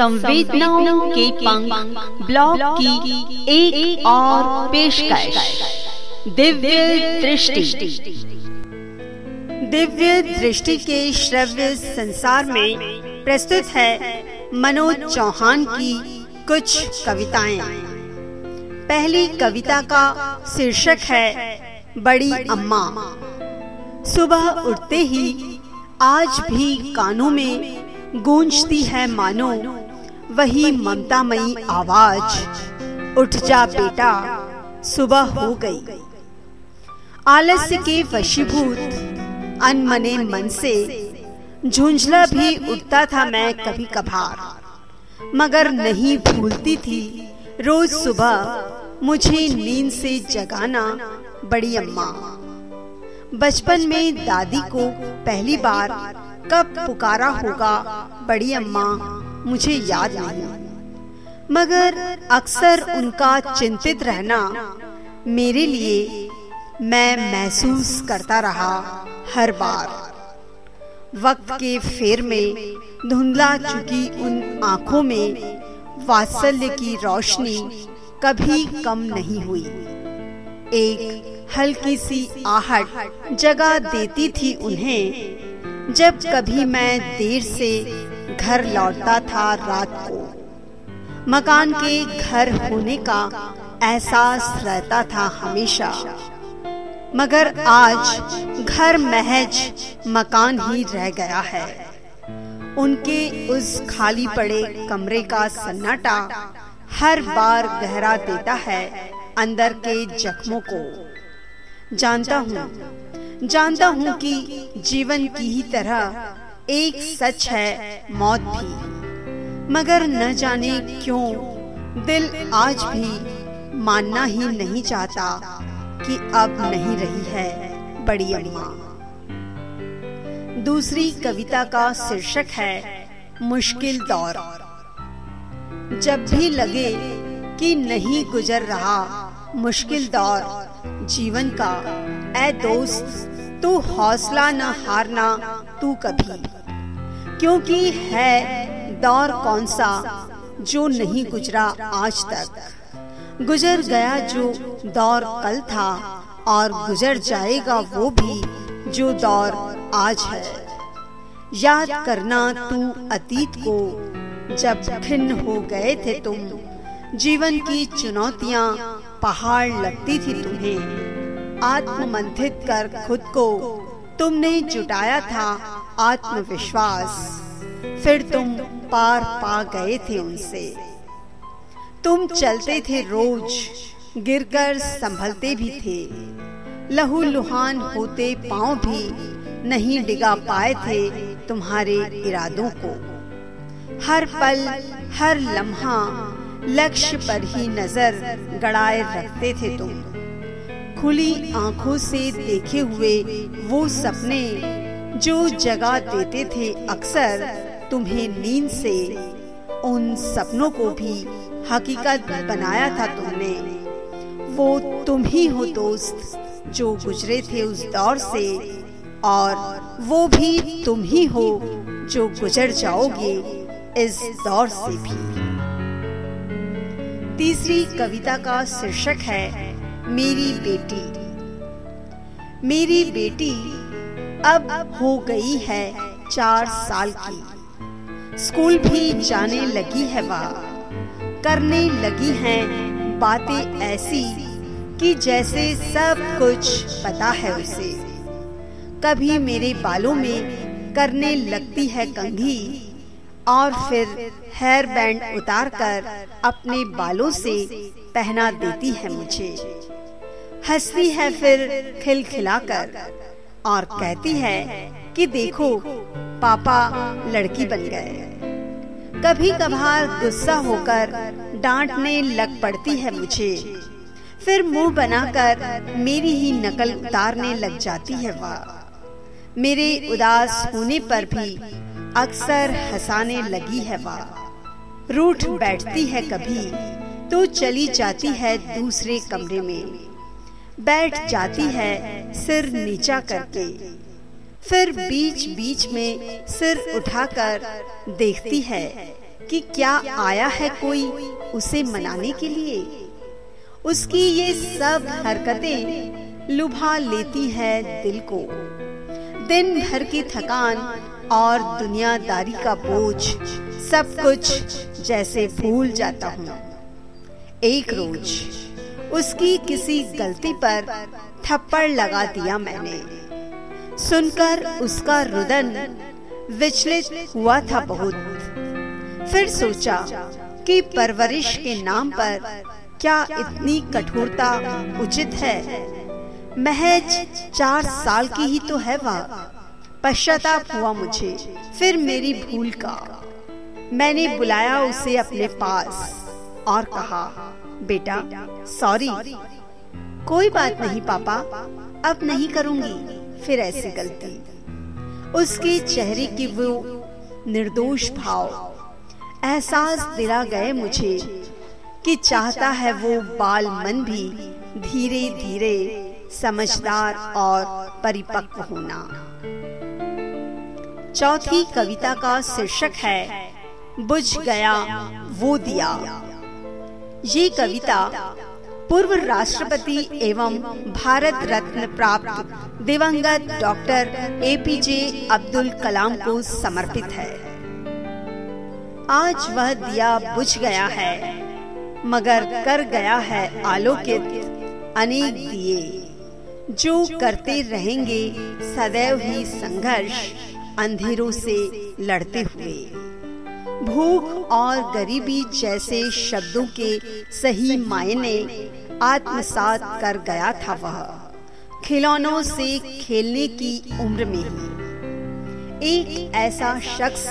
संवेदनाओं के पंख ब्लॉग की एक, एक और पेश दिव्य दृष्टि। दिव्य दृष्टि के श्रव्य संसार में प्रस्तुत है मनोज चौहान की कुछ कविताएँ। पहली कविता का शीर्षक है बड़ी अम्मा। सुबह उठते ही आज भी कानों में गूंजती है मानो वही ममतामयी आवाज़। उठ जा बेटा, सुबह हो गई। आलस्य के वशीभूत, अनमने मन से झुंझला भी उठता था मैं कभी कभार मगर नहीं भूलती थी, रोज सुबह मुझे नींद से जगाना बड़ी अम्मा। बचपन में दादी को पहली बार कब पुकारा होगा बड़ी अम्मा। मुझे याद नहीं। मगर अक्सर उनका चिंतित रहना मेरे लिए मैं महसूस करता रहा हर बार। वक्त के फेर में धुंधला चुकी उन आँखों में वात्सल्य की रोशनी कभी कम नहीं हुई। एक हल्की सी आहट जगह देती थी उन्हें। जब कभी मैं देर से घर लौटता था रात को। मकान के घर होने का एहसास रहता था हमेशा। मगर आज घर महज मकान ही रह गया है। उनके उस खाली पड़े कमरे का सन्नाटा हर बार गहरा देता है अंदर के जख्मों को। जानता हूँ जानता हूँ कि जीवन की ही तरह एक सच है, मौत भी। मगर न जाने क्यों, दिल आज भी मानना ही नहीं चाहता कि अब नहीं रही है बड़ी अम्मा। दूसरी कविता का शीर्षक है, मुश्किल दौर। जब भी लगे कि नहीं गुजर रहा मुश्किल दौर, जीवन का ए दोस्त, तू हौसला न हारना तू कभी। क्योंकि है दौर कौन सा जो नहीं गुजरा आज तक। गुजर गया जो दौर कल था और गुजर जाएगा वो भी जो दौर आज है। याद करना तू अतीत को, जब खिन्न हो गए थे तुम, जीवन की चुनौतियाँ पहाड़ लगती थी तुम्हें। आत्ममंथित कर खुद को तुमने जुटाया था आत्मविश्वास। फिर तुम पार पा गए थे उनसे। तुम चलते थे रोज, गिरकर संभलते भी थे। लहू लुहान होते पाँव भी नहीं डिगा पाए थे तुम्हारे इरादों को। हर पल, हर लम्हा, लक्ष्य पर ही नज़र गड़ाए रखते थे तुम। खुली आँखों से देखे हुए वो सपने जो जगा देते थे अक्सर तुम्हें नींद से, उन सपनों को भी हकीकत बनाया था तुमने। वो तुम ही हो दोस्त जो गुजरे थे उस दौर से, और वो भी तुम ही हो जो गुजर जाओगे इस दौर से भी। तीसरी कविता का शीर्षक है मेरी बेटी। मेरी बेटी अब हो गई है चार साल की। स्कूल भी जाने लगी है वह। करने लगी हैं बातें ऐसी कि जैसे सब कुछ पता है उसे। कभी मेरे बालों में करने लगती है कंघी और फिर हेयर बैंड उतारकर अपने बालों से पहना देती है मुझे। हंसती है फिर खिलखिलाकर और कहती है कि देखो, पापा लड़की बन गए। कभी कभार गुस्सा होकर डांटने लग पड़ती है मुझे। फिर मुँह बनाकर मेरी ही नकल उतारने लग जाती है वह। मेरे उदास होने पर भी अक्सर हंसाने लगी है वह। रूठ बैठती है कभी तो चली जाती है दूसरे कमरे में। बैठ जाती है सिर नीचा करके। फिर बीच बीच में सिर उठाकर देखती है कि क्या आया है कोई उसे मनाने के लिए। उसकी ये सब हरकतें लुभा लेती है दिल को। दिन भर की थकान और दुनियादारी का बोझ सब कुछ जैसे भूल जाता हूँ। एक रोज उसकी किसी गलती पर थप्पड़ लगा दिया मैंने। सुनकर उसका रुदन विचलित हुआ था बहुत। फिर सोचा कि परवरिश के नाम पर क्या इतनी कठोरता उचित है? महज चार साल की ही तो है वह। पश्चाताप हुआ मुझे, फिर मेरी भूल का। मैंने बुलाया उसे अपने पास और कहा बेटा सॉरी कोई बात नहीं, पापा। अब नहीं करूँगी, फिर ऐसी गलती। उसके चेहरे की वो निर्दोष भाव। एहसास दिला गए मुझे कि चाहता है वो बाल मन भी धीरे धीरे समझदार और परिपक्व होना। चौथी कविता का शीर्षक है, बुझ गया वो दिया। ये कविता पूर्व राष्ट्रपति एवं भारत रत्न प्राप्त दिवंगत डॉक्टर एपीजे अब्दुल कलाम को समर्पित है। आज वह दिया बुझ गया है, मगर कर गया है आलोकित अनेक दिए। जो करते रहेंगे, सदैव ही संघर्ष अंधेरों से लड़ते हुए। भूख और गरीबी जैसे शब्दों के सही मायने आत्मसात कर गया था वह। खिलौनों से खेलने की उम्र में ही। एक ऐसा शख्स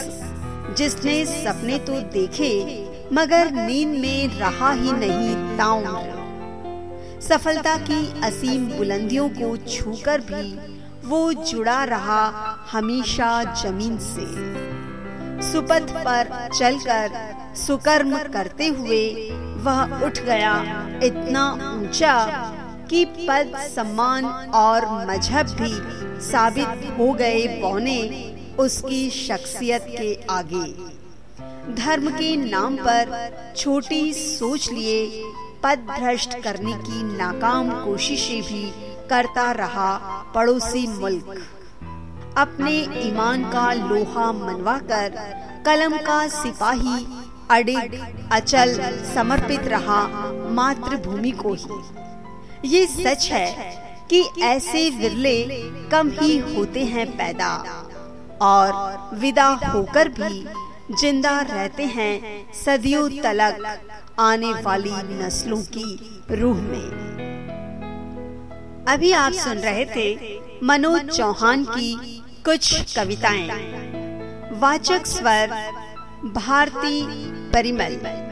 जिसने सपने तो देखे, मगर नींद में रहा ही नहीं ताउम्र सफलता की असीम बुलंदियों को छूकर भी वो जुड़ा रहा हमेशा ज़मीन से। सुपथ पर चलकर सुकर्म करते हुए वह उठ गया। इतना ऊँचा कि पद, सम्मान और मज़हब भी साबित हो गए बौने उसकी शख्सियत के आगे। धर्म के नाम पर छोटी सोच लिए पद भ्रष्ट करने की नाकाम कोशिशें भी करता रहा पड़ोसी मुल्क। अपने ईमान का लोहा मनवाकर, कलम का सिपाही, अडिग, अचल, समर्पित रहा मातृभूमि को ही। ये सच है कि ऐसे विरले कम ही होते हैं पैदा, और विदा होकर भी ज़िंदा रहते हैं सदियों तलक आने वाली नस्लों की रूह में। अभी आप सुन रहे थे मनोज चौहान की कुछ कविताएँ। वाचक स्वर भारती परिमल।